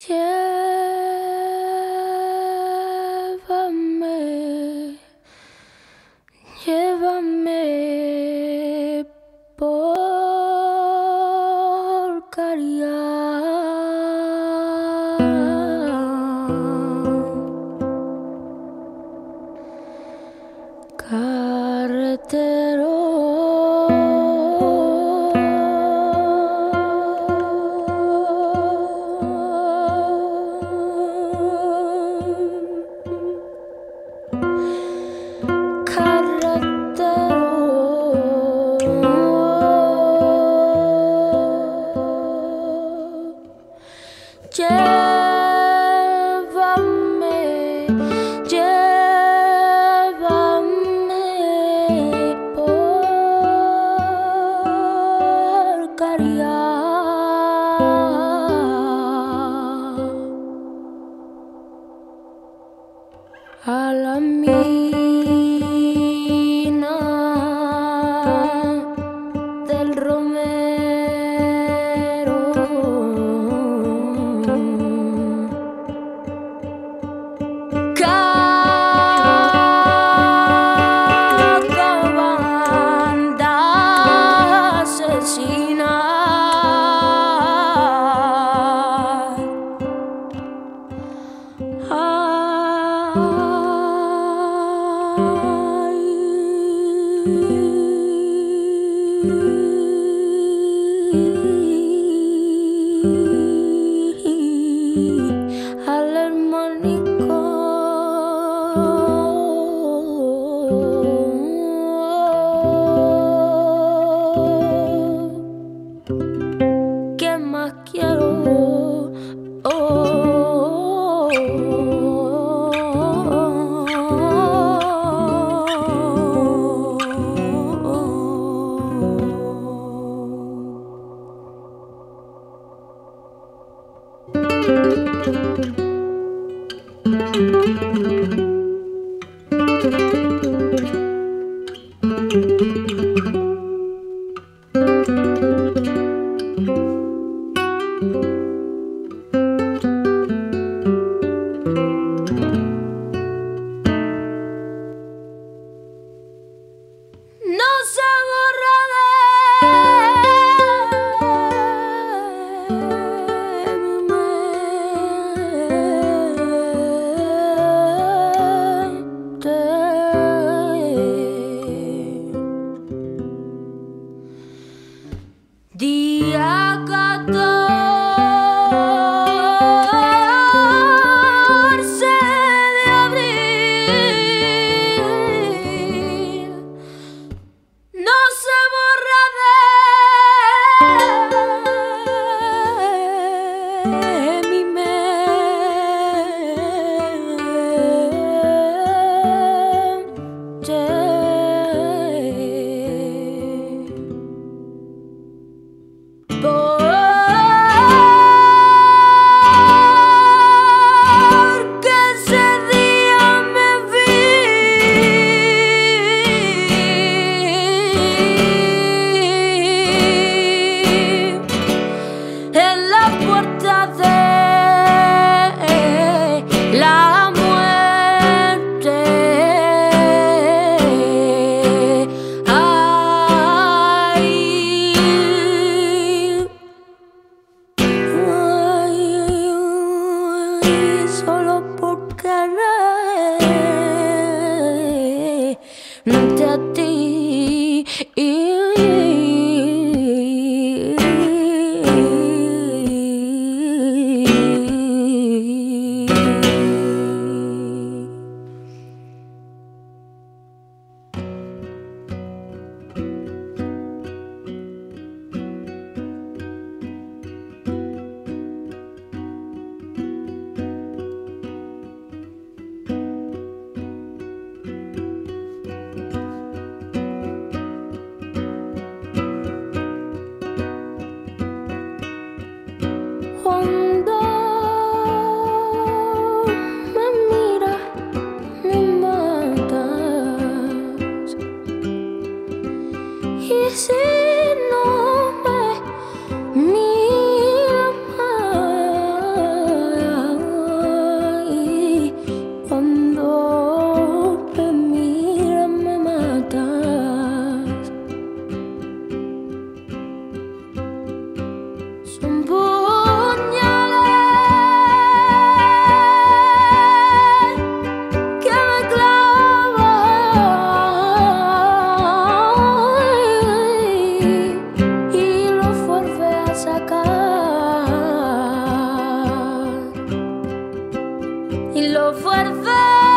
Llévame, llévame por Carretero Karena voix de vent.